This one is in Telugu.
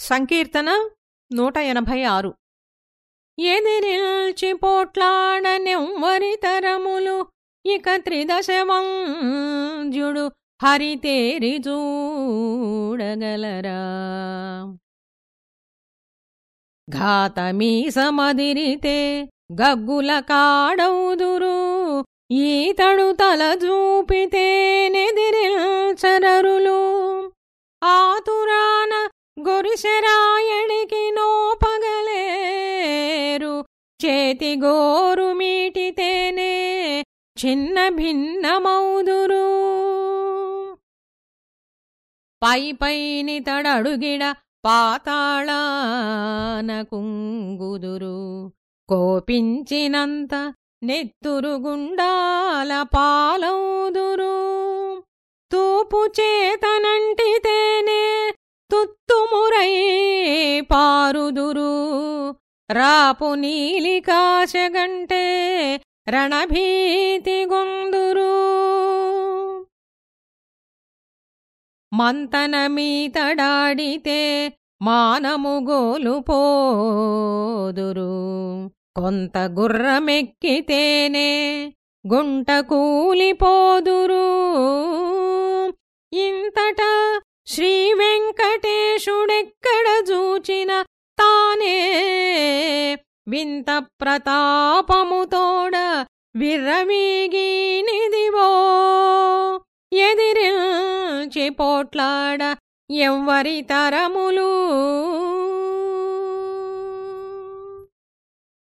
సంకీర్తన నూట ఎనభై ఆరు. ఎదిరిల్చి పోట్లాడనెవ్వరి తరములు ఇక త్రిదశవంజుడు హరితేరి చూడగలరా. ఘాతమీసమదిరితే గగ్గుల కాడౌదురు ఈతడు తల చూపితేనెదిరిల్ గొరిశరాయడికి నోపగలేరు చేతి గోరు మీటితేనే చిన్న భిన్నమౌదురు పై పైని తడడుగిడ పాతాళాన కుంగుదురు. కోపించినంత నెత్తురు గుండాల పాలౌదురు. తూపు చేతనంటి పారుదురు రాపు నీలికాశగంటే రణభీతి గొందురు. మంతనమీతడాడితే మానము గోలుపోదురు. కొంత గుర్రమెక్కితేనే గుంట కూలిపోదురు. ఇంతట శ్రీ వెంకటేశుడెక్కడ చూచిన తానే వింత ప్రతాపముతోడ విర్రమీగినిదివో ఎదిరించి పోట్లాడ ఎవ్వరి తరములు